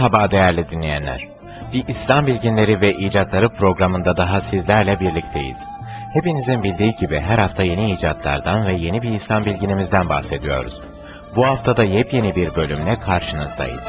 Merhaba değerli dinleyenler. Bir İslam Bilginleri ve İcatları programında daha sizlerle birlikteyiz. Hepinizin bildiği gibi her hafta yeni icatlardan ve yeni bir İslam bilginimizden bahsediyoruz. Bu haftada yepyeni bir bölümle karşınızdayız.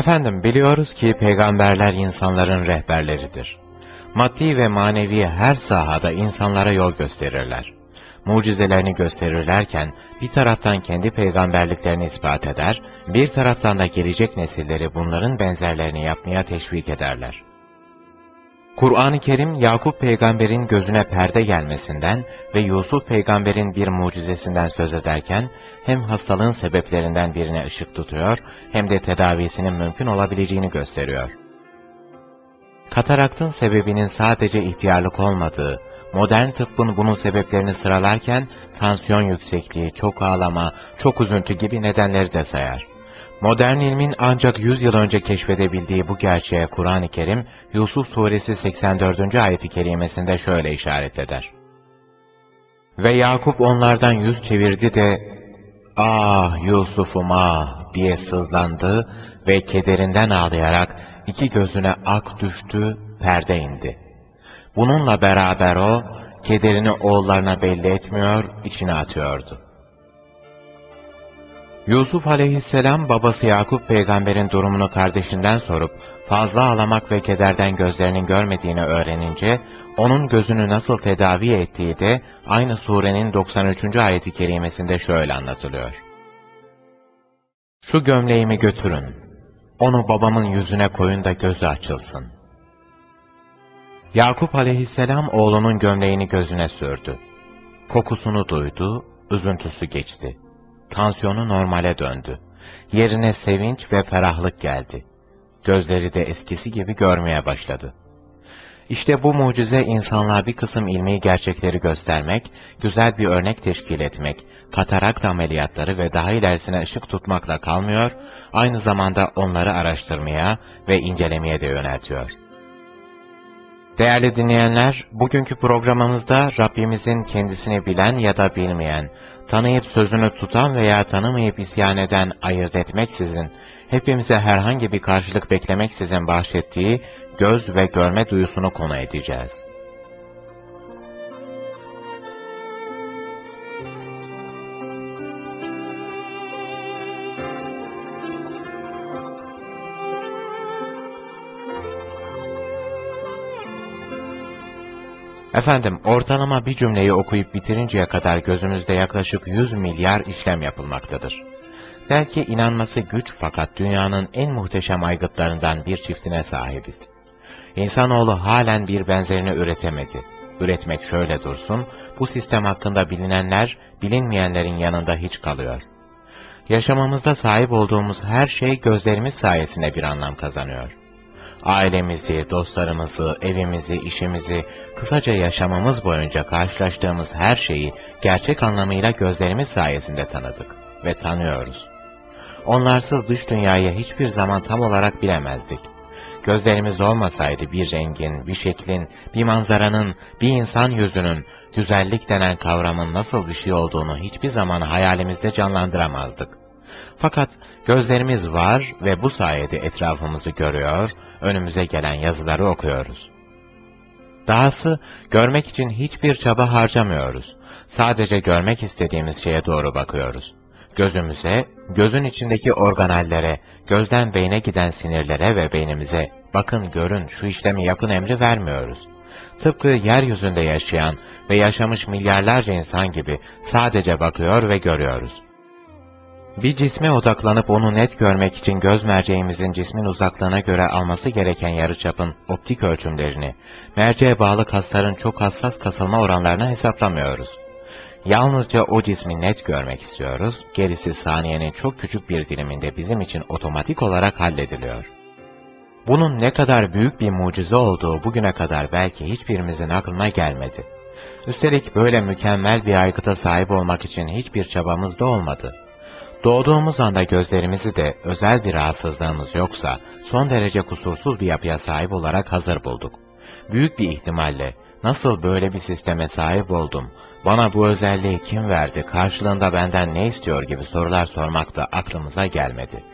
Efendim biliyoruz ki peygamberler insanların rehberleridir. Maddi ve manevi her sahada insanlara yol gösterirler. Mucizelerini gösterirlerken bir taraftan kendi peygamberliklerini ispat eder, bir taraftan da gelecek nesilleri bunların benzerlerini yapmaya teşvik ederler. Kur'an-ı Kerim Yakup peygamberin gözüne perde gelmesinden ve Yusuf peygamberin bir mucizesinden söz ederken hem hastalığın sebeplerinden birine ışık tutuyor hem de tedavisinin mümkün olabileceğini gösteriyor. Kataraktın sebebinin sadece ihtiyarlık olmadığı, modern tıbbın bunun sebeplerini sıralarken tansiyon yüksekliği, çok ağlama, çok üzüntü gibi nedenleri de sayar. Modern ilmin ancak 100 yıl önce keşfedebildiği bu gerçeğe Kur'an-ı Kerim, Yusuf suresi 84. ayeti kerimesinde şöyle işaret eder. Ve Yakup onlardan yüz çevirdi de, ah Yusuf'um ah diye sızlandı ve kederinden ağlayarak iki gözüne ak düştü, perde indi. Bununla beraber o, kederini oğullarına belli etmiyor, içine atıyordu. Yusuf aleyhisselam babası Yakup peygamberin durumunu kardeşinden sorup fazla ağlamak ve kederden gözlerinin görmediğini öğrenince onun gözünü nasıl tedavi ettiği de aynı surenin 93. ayeti kerimesinde şöyle anlatılıyor. Şu gömleğimi götürün, onu babamın yüzüne koyun da gözü açılsın. Yakup aleyhisselam oğlunun gömleğini gözüne sürdü. Kokusunu duydu, üzüntüsü geçti. Tansiyonu normale döndü. Yerine sevinç ve ferahlık geldi. Gözleri de eskisi gibi görmeye başladı. İşte bu mucize insanlığa bir kısım ilmi gerçekleri göstermek, güzel bir örnek teşkil etmek, katarakt ameliyatları ve daha ilerisine ışık tutmakla kalmıyor, aynı zamanda onları araştırmaya ve incelemeye de yöneltiyor. Değerli dinleyenler, bugünkü programımızda Rabbimizin kendisini bilen ya da bilmeyen, tanıyıp sözünü tutan veya tanımayıp isyan eden ayırt etmeksizin, hepimize herhangi bir karşılık beklemeksizin bahşettiği göz ve görme duyusunu konu edeceğiz. Efendim, ortalama bir cümleyi okuyup bitirinceye kadar gözümüzde yaklaşık 100 milyar işlem yapılmaktadır. Belki inanması güç fakat dünyanın en muhteşem aygıtlarından bir çiftine sahibiz. İnsanoğlu halen bir benzerini üretemedi. Üretmek şöyle dursun, bu sistem hakkında bilinenler, bilinmeyenlerin yanında hiç kalıyor. Yaşamamızda sahip olduğumuz her şey gözlerimiz sayesinde bir anlam kazanıyor ailemizi, dostlarımızı, evimizi, işimizi, kısaca yaşamamız boyunca karşılaştığımız her şeyi gerçek anlamıyla gözlerimiz sayesinde tanıdık ve tanıyoruz. Onlarsız dış dünyayı hiçbir zaman tam olarak bilemezdik. Gözlerimiz olmasaydı bir rengin, bir şeklin, bir manzaranın, bir insan yüzünün, güzellik denen kavramın nasıl bir şey olduğunu hiçbir zaman hayalimizde canlandıramazdık. Fakat gözlerimiz var ve bu sayede etrafımızı görüyor, önümüze gelen yazıları okuyoruz. Dahası görmek için hiçbir çaba harcamıyoruz. Sadece görmek istediğimiz şeye doğru bakıyoruz. Gözümüze, gözün içindeki organellere, gözden beyne giden sinirlere ve beynimize, bakın görün şu işlemi yapın emri vermiyoruz. Tıpkı yeryüzünde yaşayan ve yaşamış milyarlarca insan gibi sadece bakıyor ve görüyoruz. Bir cisme odaklanıp onu net görmek için göz merceğimizin cismin uzaklığına göre alması gereken yarıçapın optik ölçümlerini, merceğe bağlı kasların çok hassas kasılma oranlarını hesaplamıyoruz. Yalnızca o cismi net görmek istiyoruz, gerisi saniyenin çok küçük bir diliminde bizim için otomatik olarak hallediliyor. Bunun ne kadar büyük bir mucize olduğu bugüne kadar belki hiçbirimizin aklına gelmedi. Üstelik böyle mükemmel bir aygıta sahip olmak için hiçbir çabamız da olmadı. Doğduğumuz anda gözlerimizi de özel bir rahatsızlığımız yoksa son derece kusursuz bir yapıya sahip olarak hazır bulduk. Büyük bir ihtimalle nasıl böyle bir sisteme sahip oldum, bana bu özelliği kim verdi, karşılığında benden ne istiyor gibi sorular sormak da aklımıza gelmedi.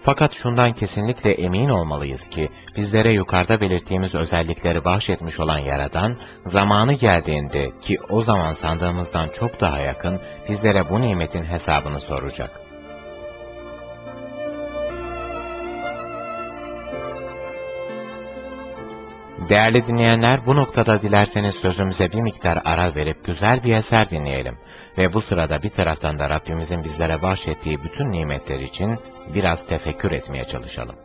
Fakat şundan kesinlikle emin olmalıyız ki, bizlere yukarıda belirttiğimiz özellikleri bahşetmiş olan Yaradan, zamanı geldiğinde ki o zaman sandığımızdan çok daha yakın, bizlere bu nimetin hesabını soracak. Değerli dinleyenler, bu noktada dilerseniz sözümüze bir miktar ara verip güzel bir eser dinleyelim. Ve bu sırada bir taraftan da Rabbimizin bizlere bahşettiği bütün nimetler için biraz tefekkür etmeye çalışalım.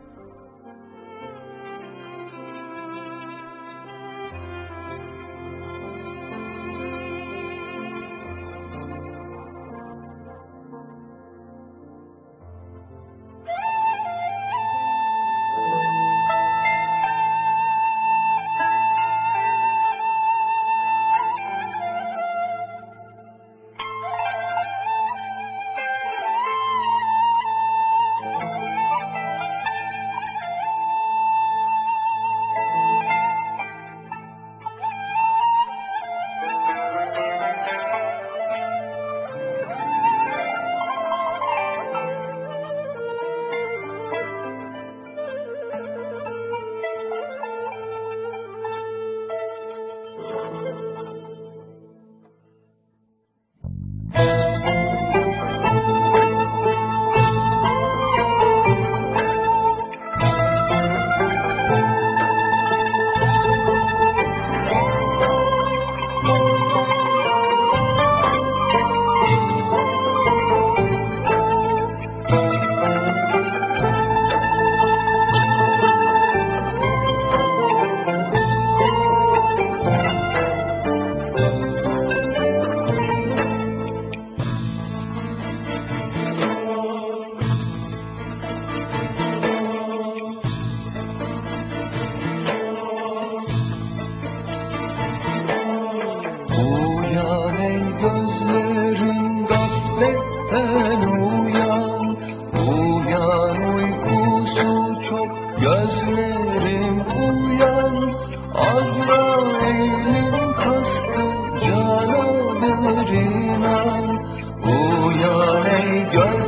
Cennet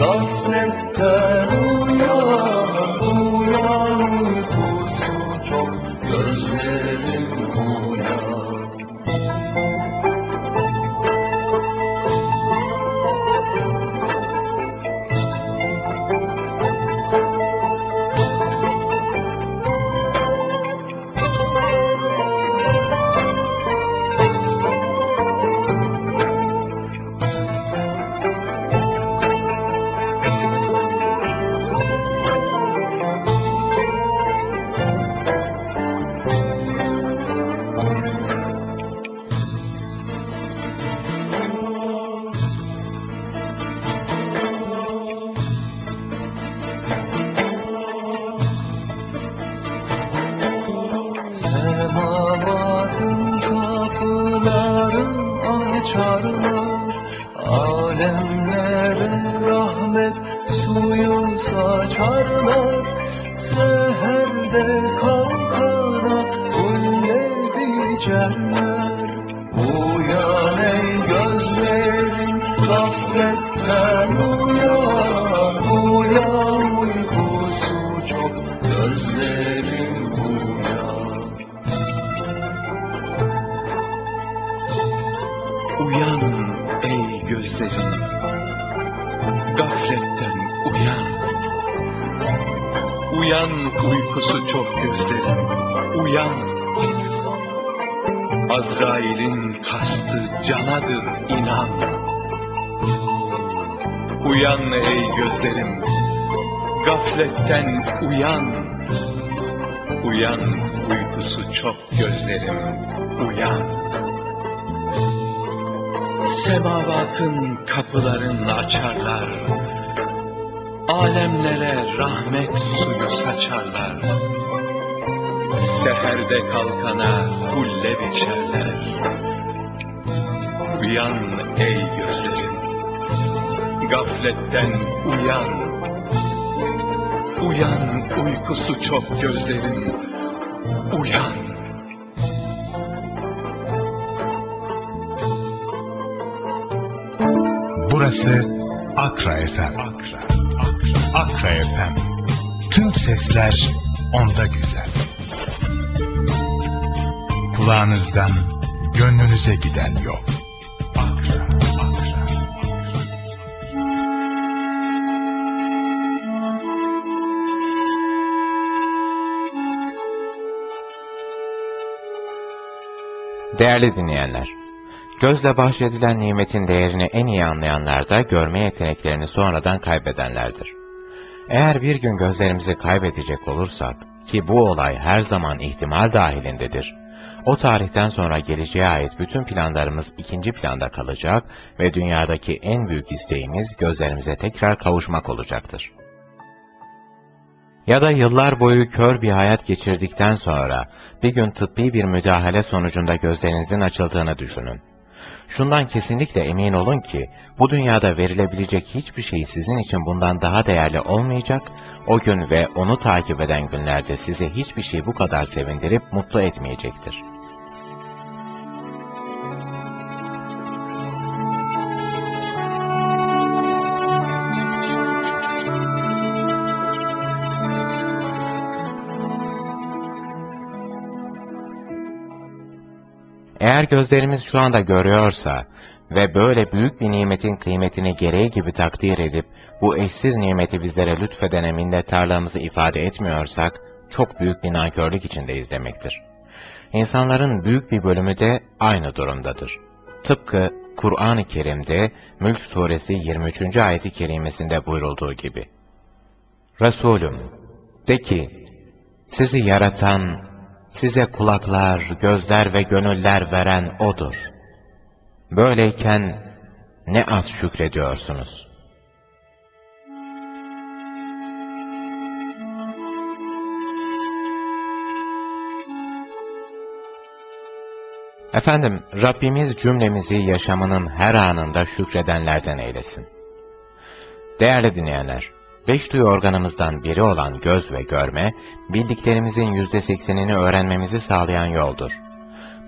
Uyan Uyan ey gözlerim, gafletten uyan. Uyan uykusu çok gözlerim, uyan. Semavatın kapılarını açarlar, alemlere rahmet suyu saçarlar. Seherde kalkana hulle biçerler. Uyan ey gözlerim, gafletten uyan. Uyan uykusu çok gözlerim, uyan. Burası Akra FM. Akra, Akra, Akra FM. Tüm sesler onda güzel. Kulağınızdan gönlünüze giden yol. Değerli dinleyenler, gözle bahşedilen nimetin değerini en iyi anlayanlar da görme yeteneklerini sonradan kaybedenlerdir. Eğer bir gün gözlerimizi kaybedecek olursak, ki bu olay her zaman ihtimal dahilindedir, o tarihten sonra geleceğe ait bütün planlarımız ikinci planda kalacak ve dünyadaki en büyük isteğimiz gözlerimize tekrar kavuşmak olacaktır. Ya da yıllar boyu kör bir hayat geçirdikten sonra bir gün tıbbi bir müdahale sonucunda gözlerinizin açıldığını düşünün. Şundan kesinlikle emin olun ki bu dünyada verilebilecek hiçbir şey sizin için bundan daha değerli olmayacak, o gün ve onu takip eden günlerde size hiçbir şey bu kadar sevindirip mutlu etmeyecektir. Eğer gözlerimiz şu anda görüyorsa ve böyle büyük bir nimetin kıymetini gereği gibi takdir edip bu eşsiz nimeti bizlere lütfedene minnettarlığımızı ifade etmiyorsak çok büyük bir nankörlük içindeyiz demektir. İnsanların büyük bir bölümü de aynı durumdadır. Tıpkı Kur'an-ı Kerim'de Mülk Suresi 23. ayeti kerimesinde buyurulduğu gibi. Resulüm, de ki, sizi yaratan, size kulaklar, gözler ve gönüller veren O'dur. Böyleyken ne az şükrediyorsunuz. Efendim, Rabbimiz cümlemizi yaşamının her anında şükredenlerden eylesin. Değerli dinleyenler, beş duyu organımızdan biri olan göz ve görme, bildiklerimizin yüzde seksenini öğrenmemizi sağlayan yoldur.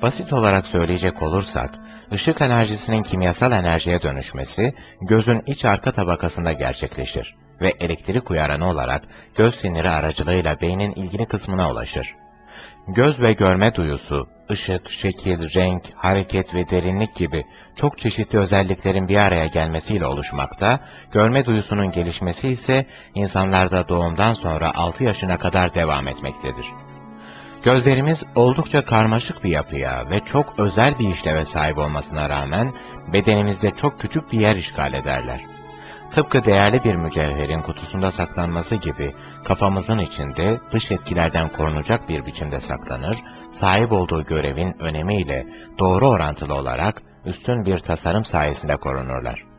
Basit olarak söyleyecek olursak, ışık enerjisinin kimyasal enerjiye dönüşmesi, gözün iç arka tabakasında gerçekleşir ve elektrik uyaranı olarak göz siniri aracılığıyla beynin ilgili kısmına ulaşır. Göz ve görme duyusu, ışık, şekil, renk, hareket ve derinlik gibi çok çeşitli özelliklerin bir araya gelmesiyle oluşmakta, görme duyusunun gelişmesi ise insanlarda doğumdan sonra 6 yaşına kadar devam etmektedir. Gözlerimiz oldukça karmaşık bir yapıya ve çok özel bir işleve sahip olmasına rağmen bedenimizde çok küçük bir yer işgal ederler. Tıpkı değerli bir mücevherin kutusunda saklanması gibi kafamızın içinde dış etkilerden korunacak bir biçimde saklanır, sahip olduğu görevin önemiyle doğru orantılı olarak üstün bir tasarım sayesinde korunurlar.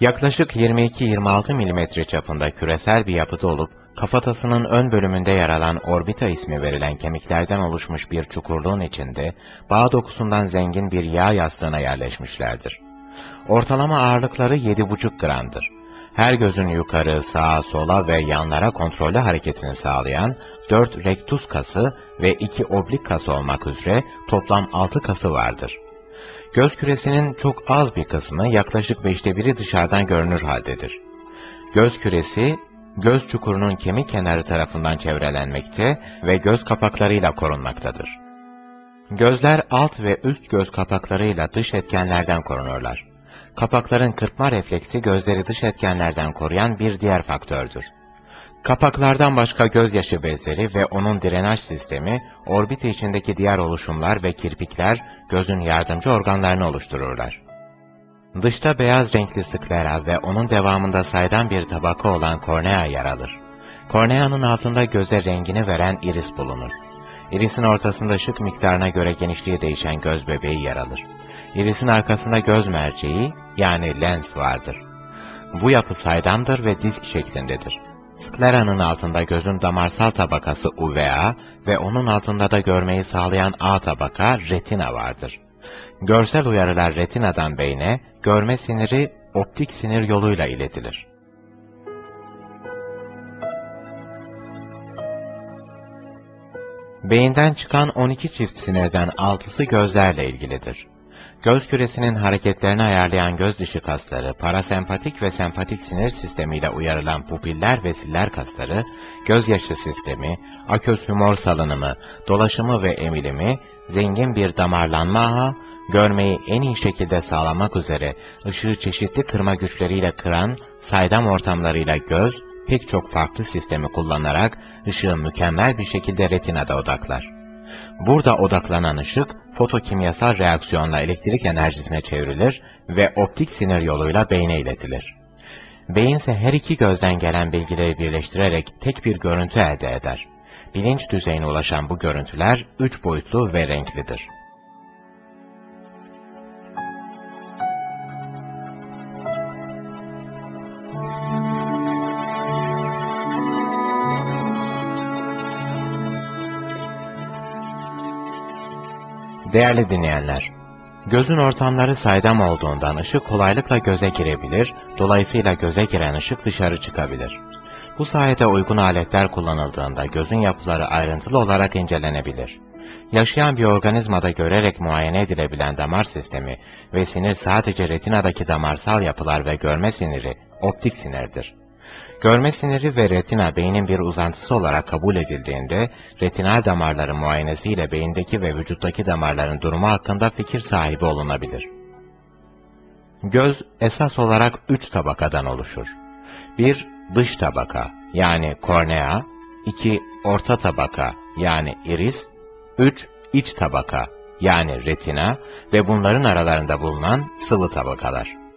Yaklaşık 22-26 mm çapında küresel bir yapıda olup, kafatasının ön bölümünde yer alan orbita ismi verilen kemiklerden oluşmuş bir çukurluğun içinde, bağ dokusundan zengin bir yağ yastığına yerleşmişlerdir. Ortalama ağırlıkları 7,5 gramdır. her gözün yukarı, sağa, sola ve yanlara kontrollü hareketini sağlayan 4 rektus kası ve 2 oblik kası olmak üzere toplam 6 kası vardır. Göz küresinin çok az bir kısmı yaklaşık beşte biri dışarıdan görünür haldedir. Göz küresi, göz çukurunun kemik kenarı tarafından çevrelenmekte ve göz kapaklarıyla korunmaktadır. Gözler alt ve üst göz kapaklarıyla dış etkenlerden korunurlar. Kapakların kırpma refleksi gözleri dış etkenlerden koruyan bir diğer faktördür. Kapaklardan başka gözyaşı bezleri ve onun drenaj sistemi, orbiti içindeki diğer oluşumlar ve kirpikler gözün yardımcı organlarını oluştururlar. Dışta beyaz renkli sklera ve onun devamında saydam bir tabaka olan kornea yer alır. Korneanın altında göze rengini veren iris bulunur. Irisin ortasında şık miktarına göre genişliği değişen göz bebeği yer alır. Irisin arkasında göz merceği, yani lens vardır. Bu yapı saydamdır ve disk şeklindedir. Skleranın altında gözün damarsal tabakası uvea ve onun altında da görmeyi sağlayan A tabaka retina vardır. Görsel uyarılar retinadan beyne, görme siniri optik sinir yoluyla iletilir. Beyinden çıkan 12 çift sinirden 6'sı gözlerle ilgilidir. Göz küresinin hareketlerini ayarlayan göz dışı kasları, parasempatik ve sempatik sinir sistemiyle uyarılan pupiller ve siller kasları, gözyaşı sistemi, aköz humor salınımı, dolaşımı ve emilimi, zengin bir damarlanma ağı, görmeyi en iyi şekilde sağlamak üzere ışığı çeşitli kırma güçleriyle kıran saydam ortamlarıyla göz, pek çok farklı sistemi kullanarak ışığı mükemmel bir şekilde retinada odaklar. Burada odaklanan ışık, fotokimyasal reaksiyonla elektrik enerjisine çevrilir ve optik sinir yoluyla beyne iletilir. Beyin ise her iki gözden gelen bilgileri birleştirerek tek bir görüntü elde eder. Bilinç düzeyine ulaşan bu görüntüler üç boyutlu ve renklidir. Değerli dinleyenler, gözün ortamları saydam olduğundan ışık kolaylıkla göze girebilir, dolayısıyla göze giren ışık dışarı çıkabilir. Bu sayede uygun aletler kullanıldığında gözün yapıları ayrıntılı olarak incelenebilir. Yaşayan bir organizmada görerek muayene edilebilen damar sistemi ve sinir sadece retinadaki damarsal yapılar ve görme siniri, optik sinirdir. Görme siniri ve retina beynin bir uzantısı olarak kabul edildiğinde, retinal damarların muayenesiyle beyindeki ve vücuttaki damarların durumu hakkında fikir sahibi olunabilir. Göz, esas olarak üç tabakadan oluşur. 1- Dış tabaka, yani kornea, 2- Orta tabaka, yani iris, 3- İç tabaka, yani retina ve bunların aralarında bulunan sıvı tabakalar.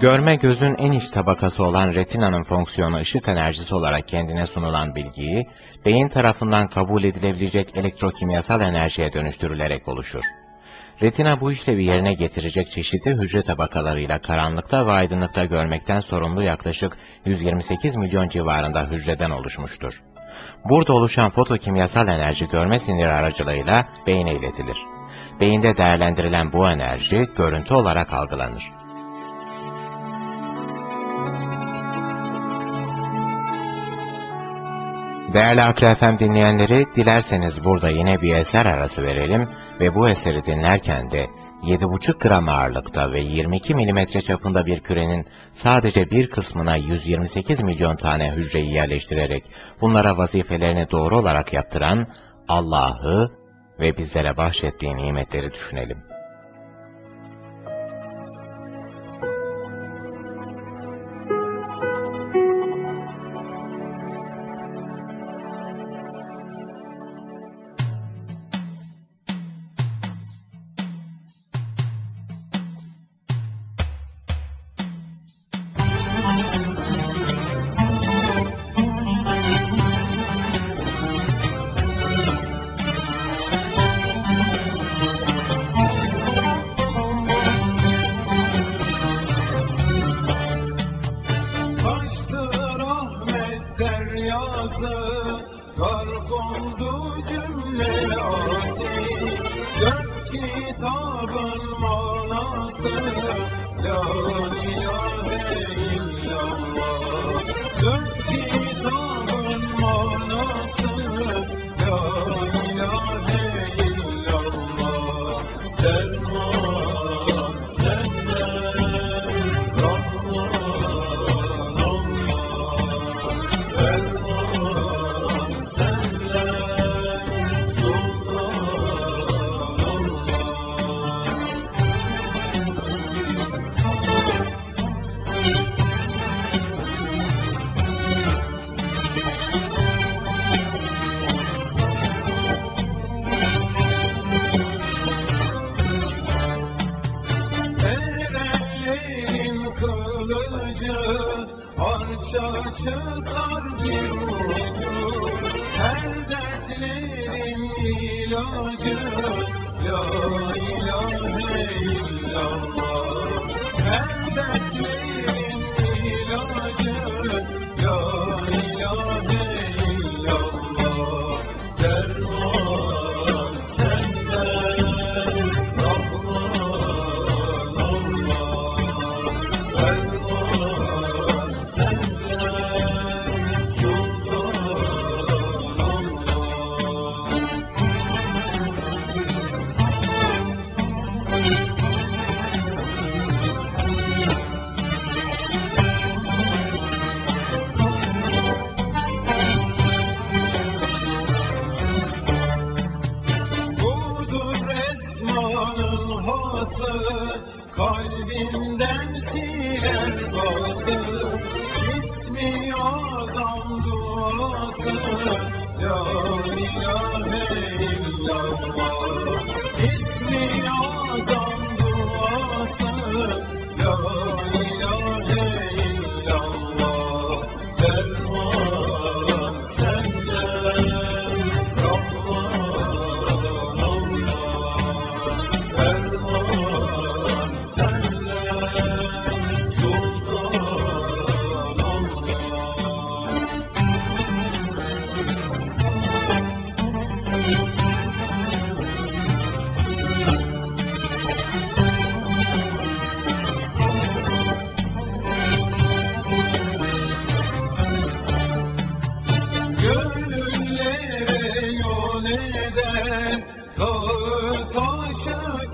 Görme gözün en iç tabakası olan retinanın fonksiyonu ışık enerjisi olarak kendine sunulan bilgiyi, beyin tarafından kabul edilebilecek elektrokimyasal enerjiye dönüştürülerek oluşur. Retina bu işlevi yerine getirecek çeşitli hücre tabakalarıyla karanlıkta ve aydınlıkta görmekten sorumlu yaklaşık 128 milyon civarında hücreden oluşmuştur. Burada oluşan fotokimyasal enerji görme siniri aracılığıyla beyne iletilir. Beyinde değerlendirilen bu enerji görüntü olarak algılanır. Değerli Akra FM dinleyenleri, dilerseniz burada yine bir eser arası verelim ve bu eseri dinlerken de 7,5 gram ağırlıkta ve 22 milimetre çapında bir kürenin sadece bir kısmına 128 milyon tane hücreyi yerleştirerek bunlara vazifelerini doğru olarak yaptıran Allah'ı ve bizlere bahşettiği nimetleri düşünelim. ilahe illallah. Hem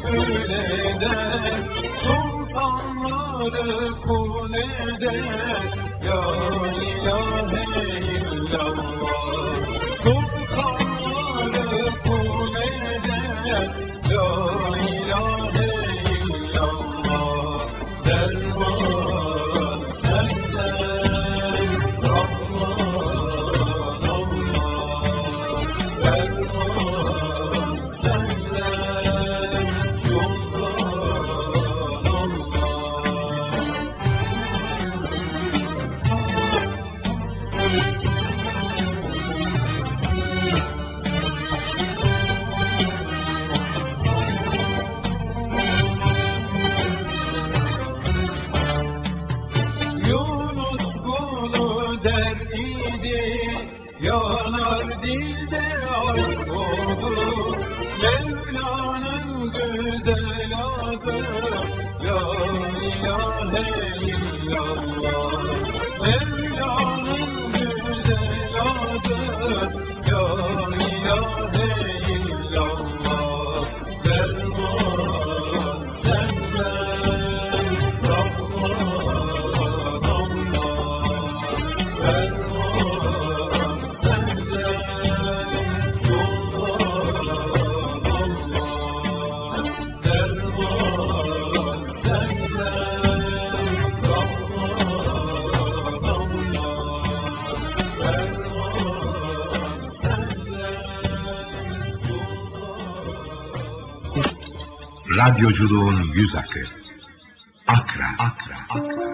gül Sultanları kul eder Ya ilahe illallah. Sultanları kul eder Ya Radyoculuğun yüz akı. Akra. Akra. Akra.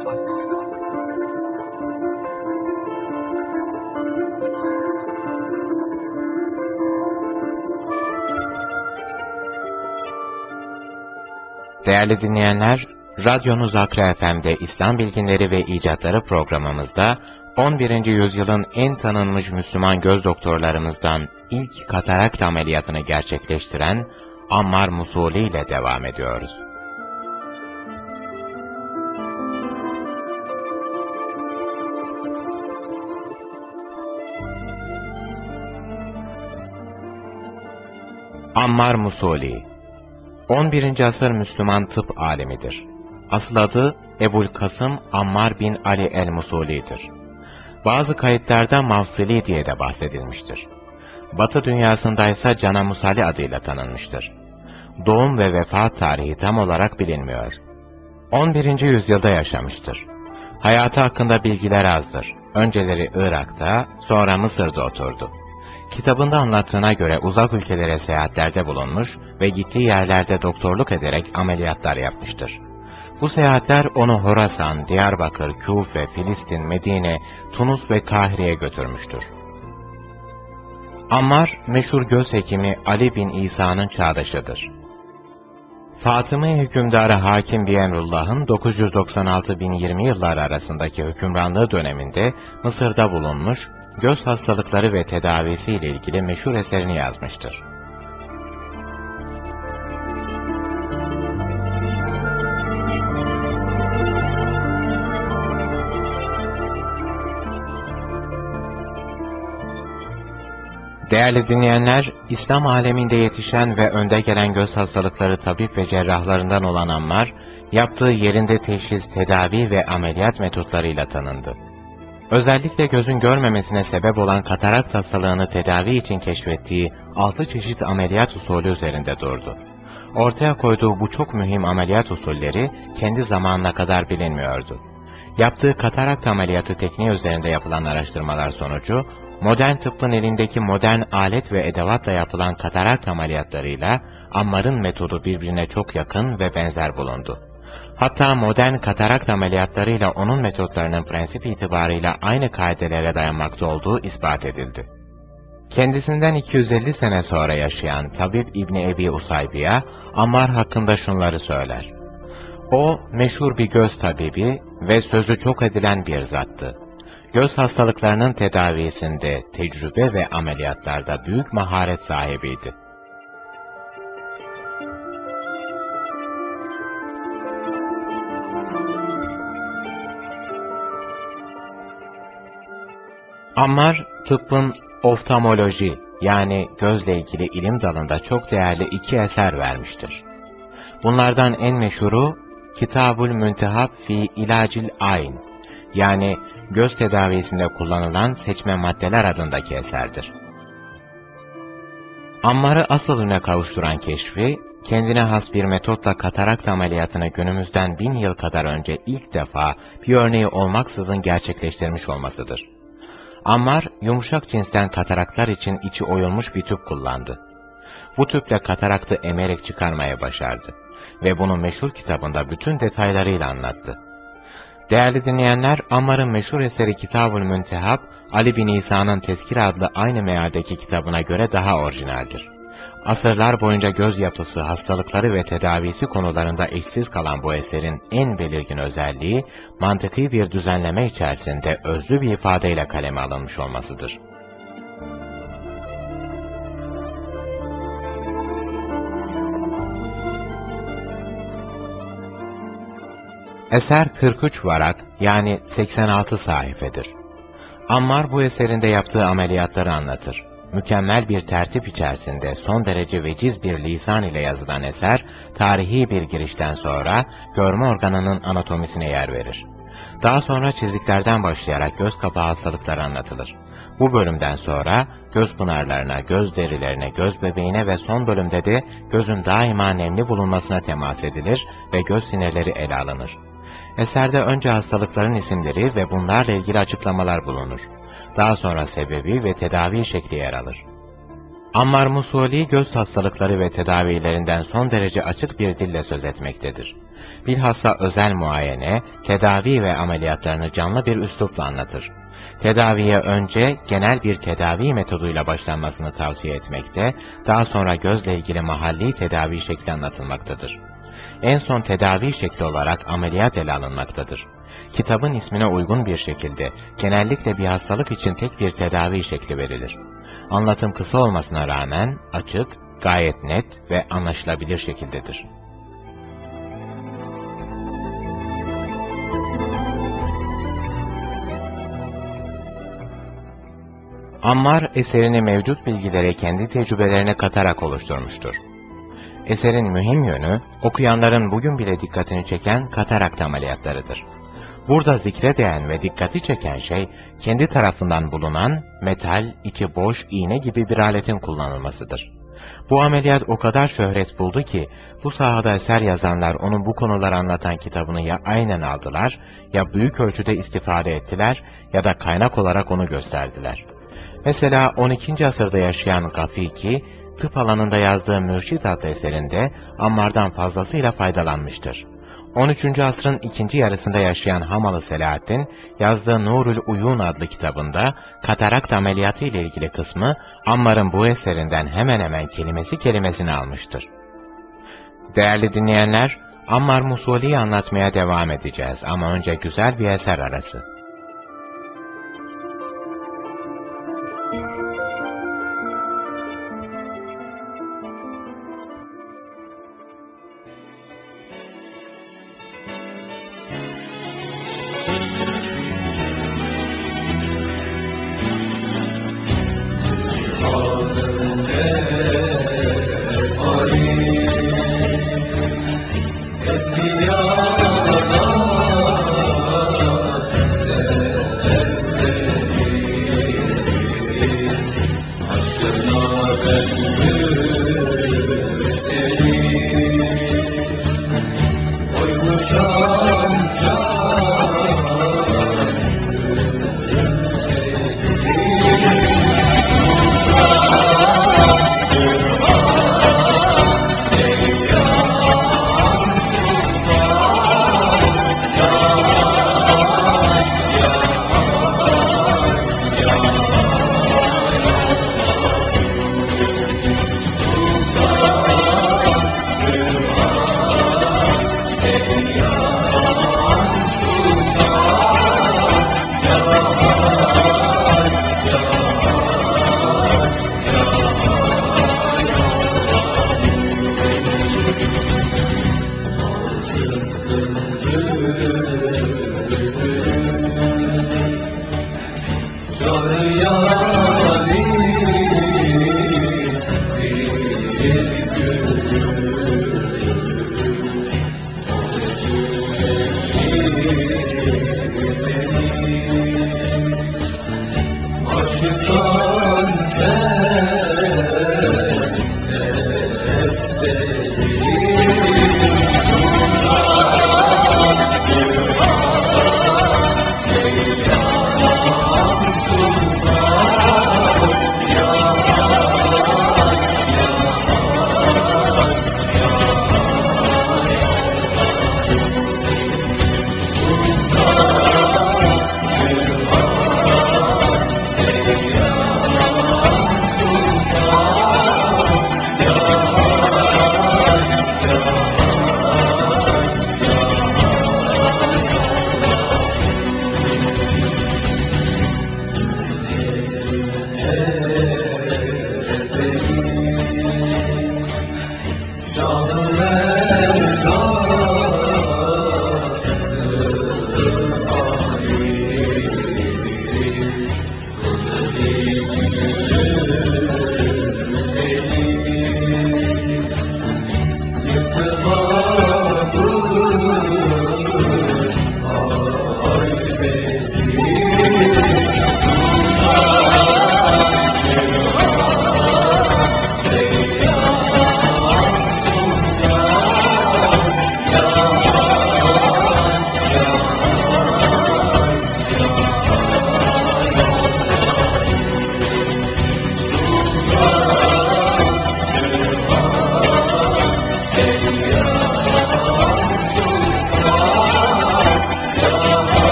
Değerli dinleyenler, radyonuz Akra FM'de İslam Bilginleri ve İcatları programımızda 11. yüzyılın en tanınmış Müslüman göz doktorlarımızdan ilk katarakt ameliyatını gerçekleştiren Ammar Musuli ile devam ediyoruz. Ammar Musuli 11. asır Müslüman tıp alimidir. Asıl adı Ebul Kasım Ammar bin Ali el-Musuli'dir. Bazı kayıtlarda Mavsili diye de bahsedilmiştir. Batı dünyasında ise Cana Musali adıyla tanınmıştır. Doğum ve vefat tarihi tam olarak bilinmiyor. 11. yüzyılda yaşamıştır. Hayatı hakkında bilgiler azdır. Önceleri Irak'ta, sonra Mısır'da oturdu. Kitabında anlattığına göre uzak ülkelere seyahatlerde bulunmuş ve gittiği yerlerde doktorluk ederek ameliyatlar yapmıştır. Bu seyahatler onu Horasan, Diyarbakır, Küfe, Filistin, Medine, Tunus ve Kahire'ye götürmüştür. Ammar, meşhur göz hekimi Ali bin İsa'nın çağdaşıdır. Fatıma hükümdarı Hakim bin Emrullah'ın 996-1020 yılları arasındaki hükümranlığı döneminde Mısır'da bulunmuş, göz hastalıkları ve tedavisi ile ilgili meşhur eserini yazmıştır. Değerli dinleyenler, İslam aleminde yetişen ve önde gelen göz hastalıkları tabip ve cerrahlarından olan Ammar, yaptığı yerinde teşhis, tedavi ve ameliyat metotlarıyla tanındı. Özellikle gözün görmemesine sebep olan katarakt hastalığını tedavi için keşfettiği altı çeşit ameliyat usulü üzerinde durdu. Ortaya koyduğu bu çok mühim ameliyat usulleri kendi zamanına kadar bilinmiyordu. Yaptığı katarakt ameliyatı tekniği üzerinde yapılan araştırmalar sonucu, modern tıbbın elindeki modern alet ve edevatla yapılan katarakt ameliyatlarıyla Ammar'ın metodu birbirine çok yakın ve benzer bulundu. Hatta modern katarakt ameliyatlarıyla onun metotlarının prensip itibarıyla aynı kaidelere dayanmakta olduğu ispat edildi. Kendisinden 250 sene sonra yaşayan Tabip İbni Ebi Usaybiya, Ammar hakkında şunları söyler. O, meşhur bir göz tabibi ve sözü çok edilen bir zattı. Göz hastalıklarının tedavisinde, tecrübe ve ameliyatlarda büyük maharet sahibiydi. Ammar, tıbbın oftalmoloji yani gözle ilgili ilim dalında çok değerli iki eser vermiştir. Bunlardan en meşhuru Kitabul Müntehab fi İlacil Ayn yani göz tedavisinde kullanılan seçme maddeler adındaki eserdir. Ammar'ı asıl üne kavuşturan keşfi, kendine has bir metotla katarakt ameliyatını günümüzden bin yıl kadar önce ilk defa bir örneği olmaksızın gerçekleştirmiş olmasıdır. Ammar, yumuşak cinsten kataraklar için içi oyulmuş bir tüp kullandı. Bu tüple kataraktı emerek çıkarmaya başardı ve bunu meşhur kitabında bütün detaylarıyla anlattı. Değerli dinleyenler, Ammar'ın meşhur eseri Kitabul Müntehab, Ali bin İsa'nın Tezkir adlı aynı mealdeki kitabına göre daha orijinaldir. Asırlar boyunca göz yapısı, hastalıkları ve tedavisi konularında eşsiz kalan bu eserin en belirgin özelliği, mantıki bir düzenleme içerisinde özlü bir ifadeyle kaleme alınmış olmasıdır. Eser 43 varak yani 86 sayfedir. Ammar bu eserinde yaptığı ameliyatları anlatır. Mükemmel bir tertip içerisinde son derece veciz bir lisan ile yazılan eser, tarihi bir girişten sonra görme organının anatomisine yer verir. Daha sonra çiziklerden başlayarak göz kapağı hastalıkları anlatılır. Bu bölümden sonra göz pınarlarına, göz derilerine, göz bebeğine ve son bölümde de gözün daima nemli bulunmasına temas edilir ve göz sinirleri ele alınır. Eserde önce hastalıkların isimleri ve bunlarla ilgili açıklamalar bulunur. Daha sonra sebebi ve tedavi şekli yer alır. Ammar Musuli göz hastalıkları ve tedavilerinden son derece açık bir dille söz etmektedir. Bilhassa özel muayene, tedavi ve ameliyatlarını canlı bir üslupla anlatır. Tedaviye önce genel bir tedavi metoduyla başlanmasını tavsiye etmekte, daha sonra gözle ilgili mahalli tedavi şekli anlatılmaktadır en son tedavi şekli olarak ameliyat ele alınmaktadır. Kitabın ismine uygun bir şekilde genellikle bir hastalık için tek bir tedavi şekli verilir. Anlatım kısa olmasına rağmen açık, gayet net ve anlaşılabilir şekildedir. Ammar eserini mevcut bilgileri kendi tecrübelerine katarak oluşturmuştur. Eserin mühim yönü, okuyanların bugün bile dikkatini çeken katarakt ameliyatlarıdır. Burada zikre değen ve dikkati çeken şey, kendi tarafından bulunan metal, içi boş iğne gibi bir aletin kullanılmasıdır. Bu ameliyat o kadar şöhret buldu ki, bu sahada eser yazanlar onun bu konuları anlatan kitabını ya aynen aldılar, ya büyük ölçüde istifade ettiler ya da kaynak olarak onu gösterdiler. Mesela 12. asırda yaşayan Gafiki, tıp alanında yazdığı Mürşid adlı eserinde Ammar'dan fazlasıyla faydalanmıştır. 13. asrın ikinci yarısında yaşayan Hamalı Selahattin, yazdığı Nurül Uyun adlı kitabında katarakt ameliyatı ile ilgili kısmı Ammar'ın bu eserinden hemen hemen kelimesi kelimesini almıştır. Değerli dinleyenler, Ammar Musuli'yi anlatmaya devam edeceğiz ama önce güzel bir eser arası.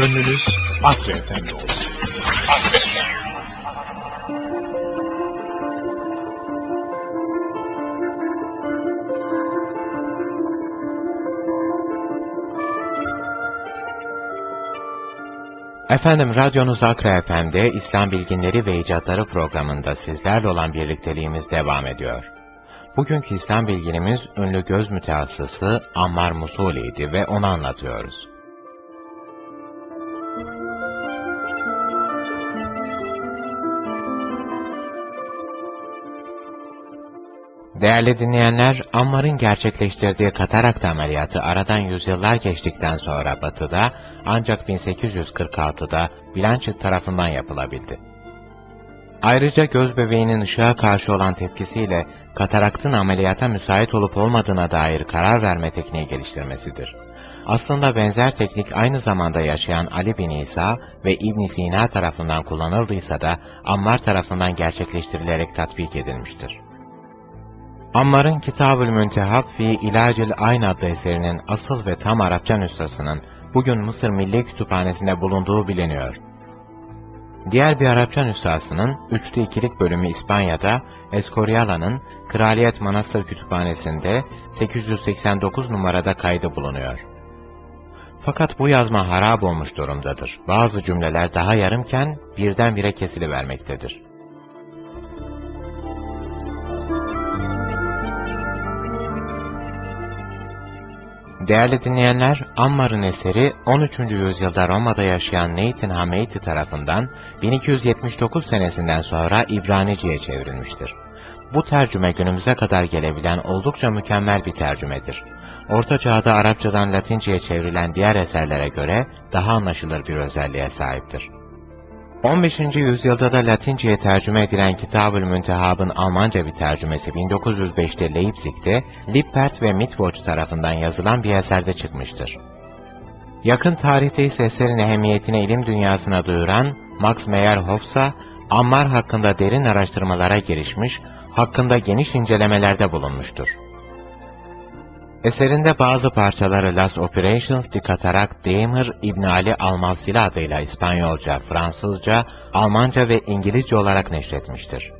Gönlünüz Akre Efendi olsun. Efendim radyonuz Akra FM'de İslam Bilginleri ve İcatları programında sizlerle olan birlikteliğimiz devam ediyor. Bugünkü İslam bilginimiz ünlü göz mütehassısı Ammar Musuli'ydi ve onu anlatıyoruz. Değerli dinleyenler, Ammar'ın gerçekleştirdiği katarakt ameliyatı aradan yüzyıllar geçtikten sonra Batı'da ancak 1846'da Blanchett tarafından yapılabildi. Ayrıca göz bebeğinin ışığa karşı olan tepkisiyle kataraktın ameliyata müsait olup olmadığına dair karar verme tekniği geliştirmesidir. Aslında benzer teknik aynı zamanda yaşayan Ali bin İsa ve İbn Sina tarafından kullanıldıysa da Ammar tarafından gerçekleştirilerek tatbik edilmiştir. Ammar'ın Kitab-ül Müntehab fi İlacil Ayn adlı eserinin asıl ve tam Arapça nüshasının bugün Mısır Milli Kütüphanesi'nde bulunduğu biliniyor. Diğer bir Arapça nüshasının üçlü ikilik bölümü İspanya'da Escoriala'nın Kraliyet Manastır Kütüphanesi'nde 889 numarada kaydı bulunuyor. Fakat bu yazma harap olmuş durumdadır. Bazı cümleler daha yarımken birdenbire kesilivermektedir. Değerli dinleyenler, Ammar'ın eseri 13. yüzyılda Roma'da yaşayan Nathan Hameti tarafından 1279 senesinden sonra İbranice'ye çevrilmiştir. Bu tercüme günümüze kadar gelebilen oldukça mükemmel bir tercümedir. Orta Çağ'da Arapçadan Latince'ye çevrilen diğer eserlere göre daha anlaşılır bir özelliğe sahiptir. 15. yüzyılda da Latince'ye tercüme edilen Kitab-ül Müntehab'ın Almanca bir tercümesi 1905'te Leipzig'te Lippert ve Mitwatch tarafından yazılan bir eserde çıkmıştır. Yakın tarihte ise eserin ehemmiyetini ilim dünyasına duyuran Max Meyerhoff ise Ammar hakkında derin araştırmalara girişmiş, hakkında geniş incelemelerde bulunmuştur. Eserinde bazı parçaları Las Operations de Cataract Damer İbn Ali Almavsili adıyla İspanyolca, Fransızca, Almanca ve İngilizce olarak neşretmiştir.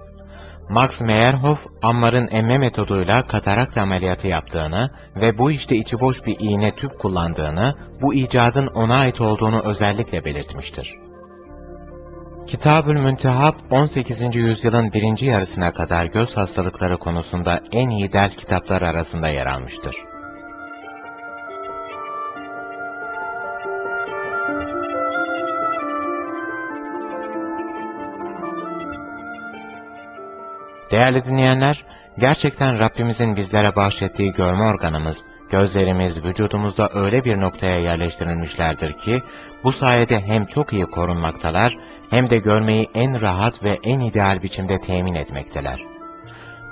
Max Meyerhoff, Ammar'ın emme metoduyla katarakt ameliyatı yaptığını ve bu işte içi boş bir iğne tüp kullandığını, bu icadın ona ait olduğunu özellikle belirtmiştir. Kitab-ül Müntehab, 18. yüzyılın birinci yarısına kadar göz hastalıkları konusunda en iyi ders kitaplar arasında yer almıştır. Değerli dinleyenler, gerçekten Rabbimizin bizlere bahşettiği görme organımız, gözlerimiz vücudumuzda öyle bir noktaya yerleştirilmişlerdir ki, bu sayede hem çok iyi korunmaktalar, hem de görmeyi en rahat ve en ideal biçimde temin etmekteler.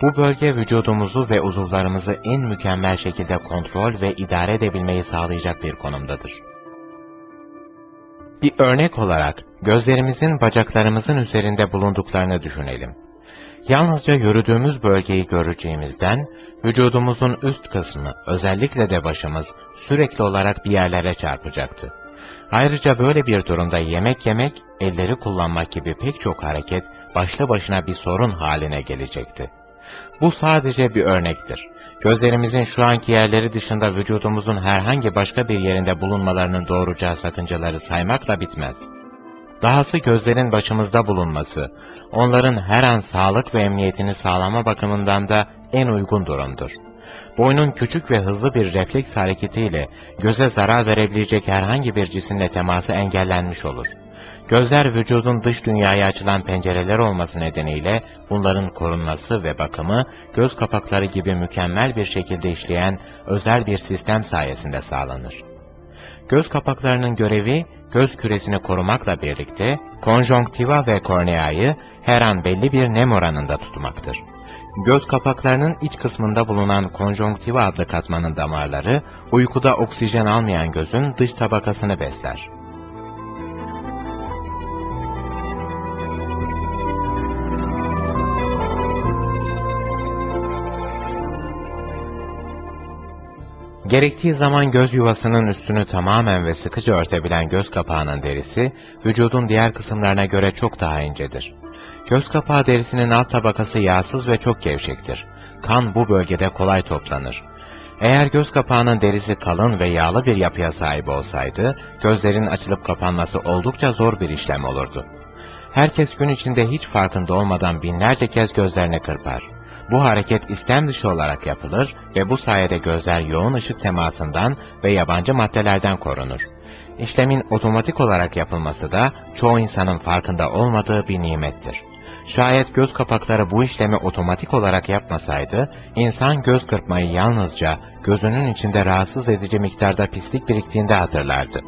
Bu bölge vücudumuzu ve uzuvlarımızı en mükemmel şekilde kontrol ve idare edebilmeyi sağlayacak bir konumdadır. Bir örnek olarak gözlerimizin bacaklarımızın üzerinde bulunduklarını düşünelim. Yalnızca yürüdüğümüz bölgeyi göreceğimizden, vücudumuzun üst kısmı, özellikle de başımız, sürekli olarak bir yerlere çarpacaktı. Ayrıca böyle bir durumda yemek yemek, elleri kullanmak gibi pek çok hareket, başlı başına bir sorun haline gelecekti. Bu sadece bir örnektir. Gözlerimizin şu anki yerleri dışında vücudumuzun herhangi başka bir yerinde bulunmalarının doğuracağı sakıncaları saymakla bitmez. Dahası gözlerin başımızda bulunması, onların her an sağlık ve emniyetini sağlama bakımından da en uygun durumdur. Boynun küçük ve hızlı bir refleks hareketiyle göze zarar verebilecek herhangi bir cisimle teması engellenmiş olur. Gözler vücudun dış dünyaya açılan pencereler olması nedeniyle bunların korunması ve bakımı göz kapakları gibi mükemmel bir şekilde işleyen özel bir sistem sayesinde sağlanır. Göz kapaklarının görevi göz küresini korumakla birlikte konjonktiva ve korneayı her an belli bir nem oranında tutmaktır. Göz kapaklarının iç kısmında bulunan konjonktiva adlı katmanın damarları uykuda oksijen almayan gözün dış tabakasını besler. Gerektiği zaman göz yuvasının üstünü tamamen ve sıkıca örtebilen göz kapağının derisi, vücudun diğer kısımlarına göre çok daha incedir. Göz kapağı derisinin alt tabakası yağsız ve çok gevşektir. Kan bu bölgede kolay toplanır. Eğer göz kapağının derisi kalın ve yağlı bir yapıya sahip olsaydı, gözlerin açılıp kapanması oldukça zor bir işlem olurdu. Herkes gün içinde hiç farkında olmadan binlerce kez gözlerini kırpar. Bu hareket istem dışı olarak yapılır ve bu sayede gözler yoğun ışık temasından ve yabancı maddelerden korunur. İşlemin otomatik olarak yapılması da çoğu insanın farkında olmadığı bir nimettir. Şayet göz kapakları bu işlemi otomatik olarak yapmasaydı, insan göz kırpmayı yalnızca gözünün içinde rahatsız edici miktarda pislik biriktiğinde hatırlardı.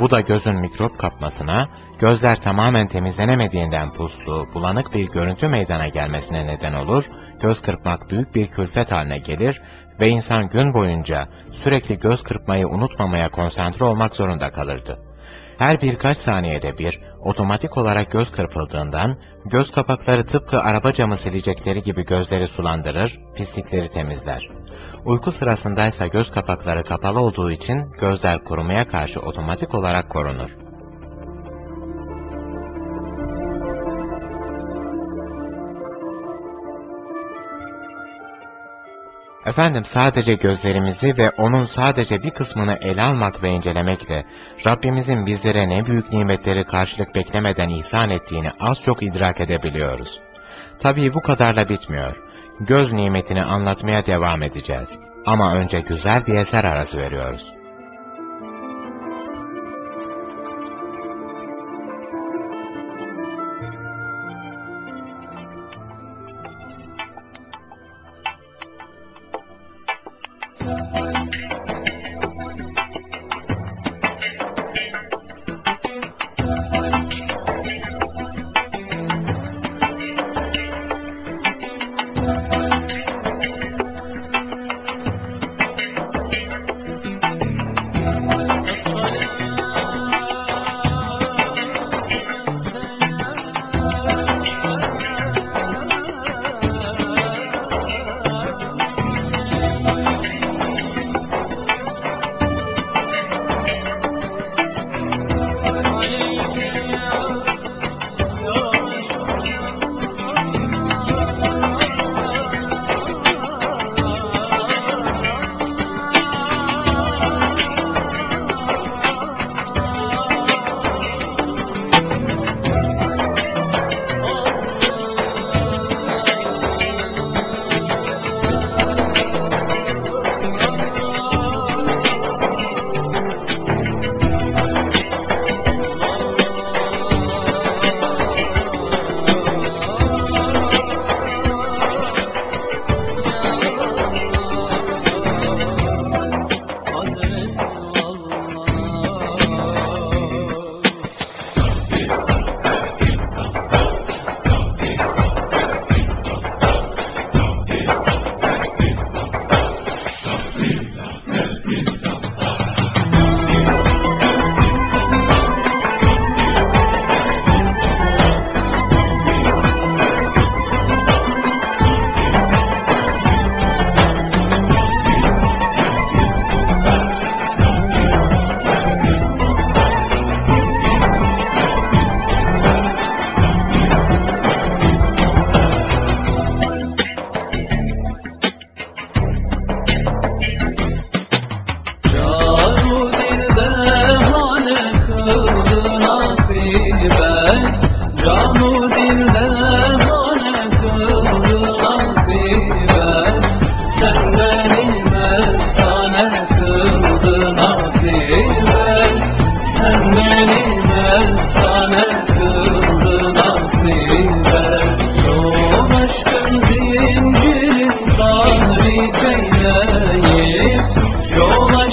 Bu da gözün mikrop kapmasına, gözler tamamen temizlenemediğinden puslu, bulanık bir görüntü meydana gelmesine neden olur, göz kırpmak büyük bir külfet haline gelir ve insan gün boyunca sürekli göz kırpmayı unutmamaya konsantre olmak zorunda kalırdı. Her birkaç saniyede bir, otomatik olarak göz kırpıldığından, göz kapakları tıpkı araba camı silecekleri gibi gözleri sulandırır, pislikleri temizler. Uyku sırasındaysa göz kapakları kapalı olduğu için gözler kurumaya karşı otomatik olarak korunur. Efendim sadece gözlerimizi ve onun sadece bir kısmını ele almak ve incelemekle Rabbimizin bizlere ne büyük nimetleri karşılık beklemeden ihsan ettiğini az çok idrak edebiliyoruz. Tabii bu kadarla bitmiyor. Göz nimetini anlatmaya devam edeceğiz. Ama önce güzel bir eser arası veriyoruz.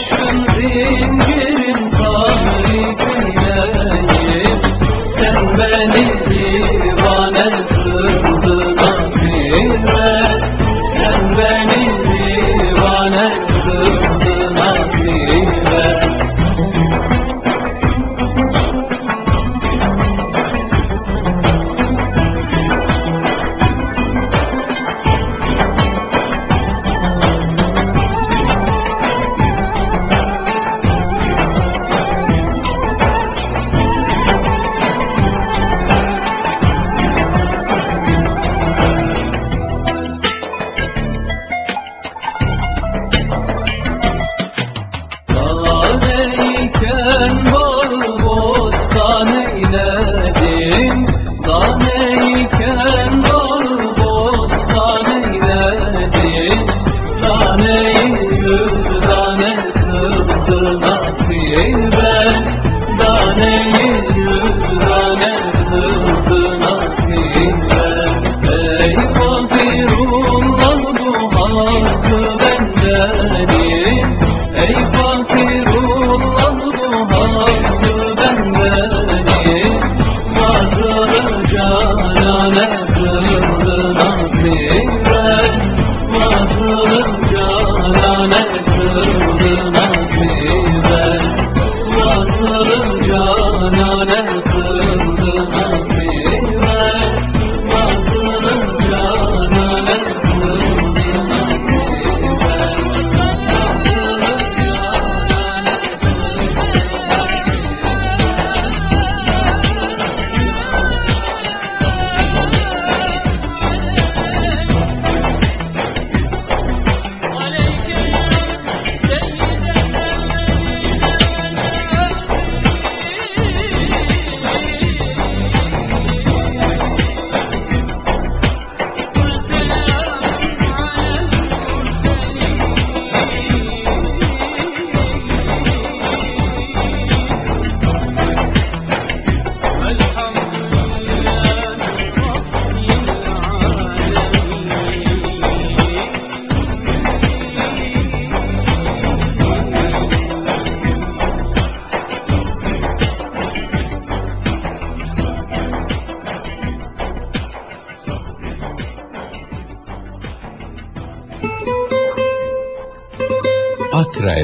Düştüm zincirin Sen beni divan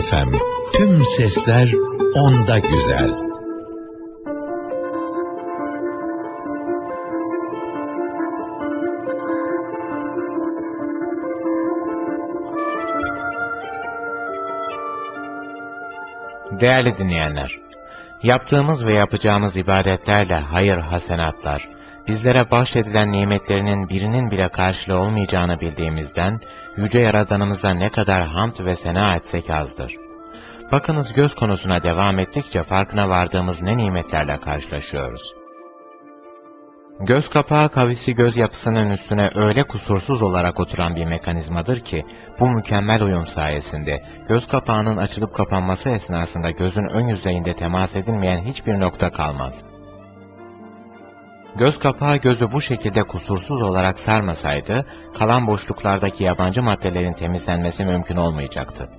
FM. Tüm sesler onda güzel. Değerli dinleyenler, yaptığımız ve yapacağımız ibadetlerle hayır hasenatlar, bizlere bahşedilen nimetlerinin birinin bile karşılığı olmayacağını bildiğimizden, Yüce Yaradanımıza ne kadar hamd ve sena etsek azdır. Bakınız göz konusuna devam ettikçe farkına vardığımız ne nimetlerle karşılaşıyoruz. Göz kapağı kavisi göz yapısının üstüne öyle kusursuz olarak oturan bir mekanizmadır ki, bu mükemmel uyum sayesinde göz kapağının açılıp kapanması esnasında gözün ön yüzeyinde temas edilmeyen hiçbir nokta kalmaz. Göz kapağı gözü bu şekilde kusursuz olarak sarmasaydı, kalan boşluklardaki yabancı maddelerin temizlenmesi mümkün olmayacaktı.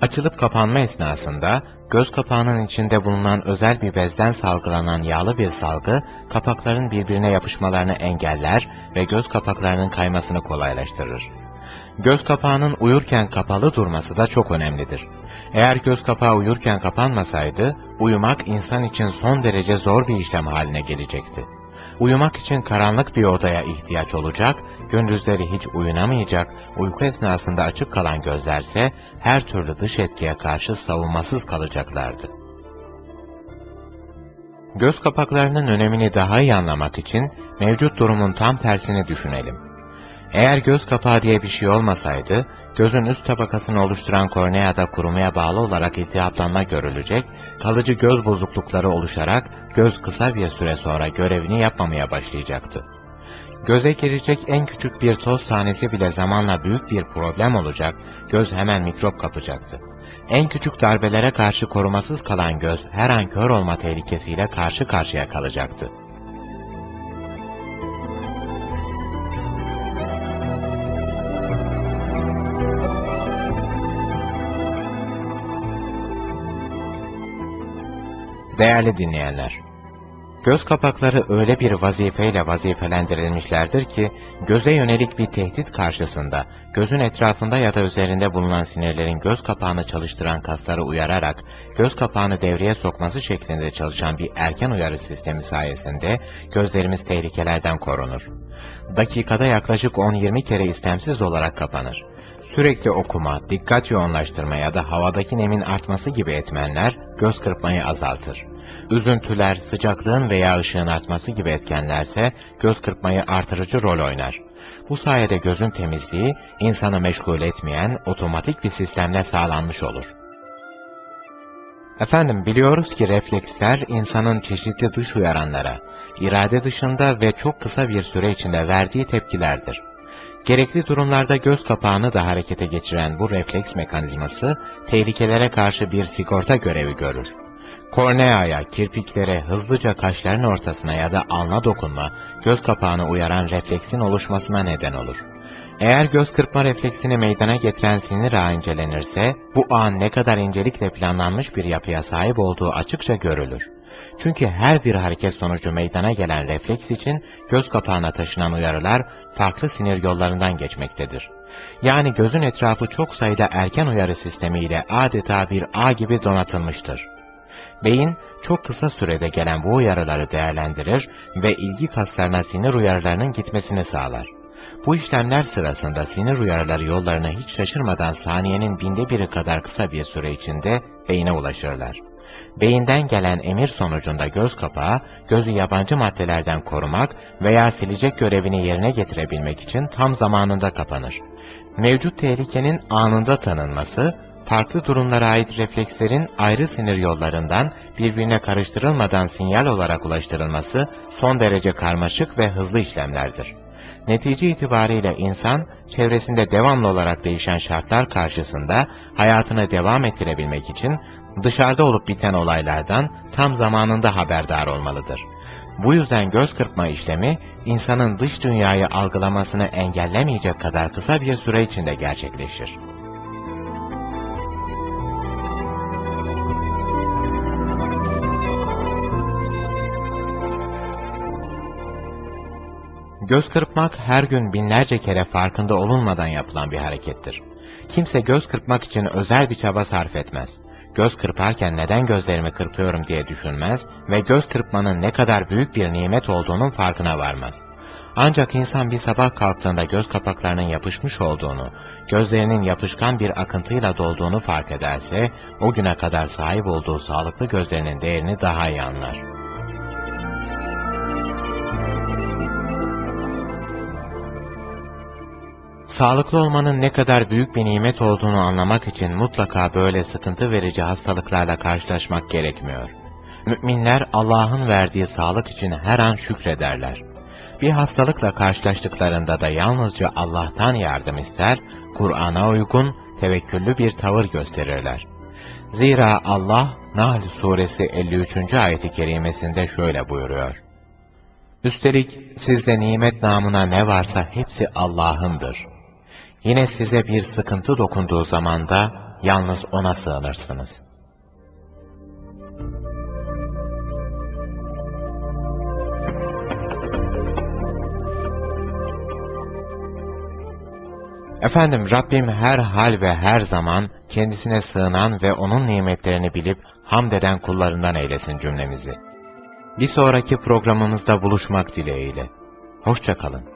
Açılıp kapanma esnasında, göz kapağının içinde bulunan özel bir bezden salgılanan yağlı bir salgı, kapakların birbirine yapışmalarını engeller ve göz kapaklarının kaymasını kolaylaştırır. Göz kapağının uyurken kapalı durması da çok önemlidir. Eğer göz kapağı uyurken kapanmasaydı, uyumak insan için son derece zor bir işlem haline gelecekti. Uyumak için karanlık bir odaya ihtiyaç olacak, gündüzleri hiç uyunamayacak, uyku esnasında açık kalan gözlerse her türlü dış etkiye karşı savunmasız kalacaklardı. Göz kapaklarının önemini daha iyi anlamak için mevcut durumun tam tersini düşünelim. Eğer göz kapağı diye bir şey olmasaydı, gözün üst tabakasını oluşturan korneada kurumaya bağlı olarak iltihaplanma görülecek, kalıcı göz bozuklukları oluşarak göz kısa bir süre sonra görevini yapmamaya başlayacaktı. Göze girecek en küçük bir toz tanesi bile zamanla büyük bir problem olacak, göz hemen mikrop kapacaktı. En küçük darbelere karşı korumasız kalan göz her an kör olma tehlikesiyle karşı karşıya kalacaktı. Değerli dinleyenler, göz kapakları öyle bir vazifeyle vazifelendirilmişlerdir ki, göze yönelik bir tehdit karşısında, gözün etrafında ya da üzerinde bulunan sinirlerin göz kapağını çalıştıran kasları uyararak, göz kapağını devreye sokması şeklinde çalışan bir erken uyarı sistemi sayesinde, gözlerimiz tehlikelerden korunur. Dakikada yaklaşık 10-20 kere istemsiz olarak kapanır. Sürekli okuma, dikkat yoğunlaştırma ya da havadaki nemin artması gibi etmenler göz kırpmayı azaltır. Üzüntüler, sıcaklığın veya ışığın artması gibi etkenlerse göz kırpmayı artırıcı rol oynar. Bu sayede gözün temizliği insanı meşgul etmeyen otomatik bir sistemle sağlanmış olur. Efendim biliyoruz ki refleksler insanın çeşitli dış uyaranlara, irade dışında ve çok kısa bir süre içinde verdiği tepkilerdir. Gerekli durumlarda göz kapağını da harekete geçiren bu refleks mekanizması, tehlikelere karşı bir sigorta görevi görür. Korneaya, kirpiklere, hızlıca kaşların ortasına ya da alna dokunma, göz kapağını uyaran refleksin oluşmasına neden olur. Eğer göz kırpma refleksini meydana getiren sinir ağı incelenirse, bu ağın ne kadar incelikle planlanmış bir yapıya sahip olduğu açıkça görülür. Çünkü her bir hareket sonucu meydana gelen refleks için göz kapağına taşınan uyarılar farklı sinir yollarından geçmektedir. Yani gözün etrafı çok sayıda erken uyarı sistemiyle adeta bir ağ gibi donatılmıştır. Beyin çok kısa sürede gelen bu uyarıları değerlendirir ve ilgi kaslarına sinir uyarılarının gitmesini sağlar. Bu işlemler sırasında sinir uyarıları yollarına hiç şaşırmadan saniyenin binde biri kadar kısa bir süre içinde beyine ulaşırlar. Beyinden gelen emir sonucunda göz kapağı, gözü yabancı maddelerden korumak veya silecek görevini yerine getirebilmek için tam zamanında kapanır. Mevcut tehlikenin anında tanınması, farklı durumlara ait reflekslerin ayrı sinir yollarından birbirine karıştırılmadan sinyal olarak ulaştırılması son derece karmaşık ve hızlı işlemlerdir. Netice itibariyle insan, çevresinde devamlı olarak değişen şartlar karşısında hayatını devam ettirebilmek için dışarıda olup biten olaylardan tam zamanında haberdar olmalıdır. Bu yüzden göz kırpma işlemi, insanın dış dünyayı algılamasını engellemeyecek kadar kısa bir süre içinde gerçekleşir. Göz kırpmak her gün binlerce kere farkında olunmadan yapılan bir harekettir. Kimse göz kırpmak için özel bir çaba sarf etmez. Göz kırparken neden gözlerimi kırpıyorum diye düşünmez ve göz kırpmanın ne kadar büyük bir nimet olduğunun farkına varmaz. Ancak insan bir sabah kalktığında göz kapaklarının yapışmış olduğunu, gözlerinin yapışkan bir akıntıyla dolduğunu fark ederse, o güne kadar sahip olduğu sağlıklı gözlerinin değerini daha iyi anlar. Sağlıklı olmanın ne kadar büyük bir nimet olduğunu anlamak için mutlaka böyle sıkıntı verici hastalıklarla karşılaşmak gerekmiyor. Müminler Allah'ın verdiği sağlık için her an şükrederler. Bir hastalıkla karşılaştıklarında da yalnızca Allah'tan yardım ister, Kur'an'a uygun, tevekküllü bir tavır gösterirler. Zira Allah, Nahl suresi 53. ayeti kerimesinde şöyle buyuruyor. Üstelik sizde nimet namına ne varsa hepsi Allah'ındır. Yine size bir sıkıntı dokunduğu zaman da yalnız O'na sığınırsınız. Efendim Rabbim her hal ve her zaman kendisine sığınan ve onun nimetlerini bilip hamd eden kullarından eylesin cümlemizi. Bir sonraki programımızda buluşmak dileğiyle. Hoşçakalın.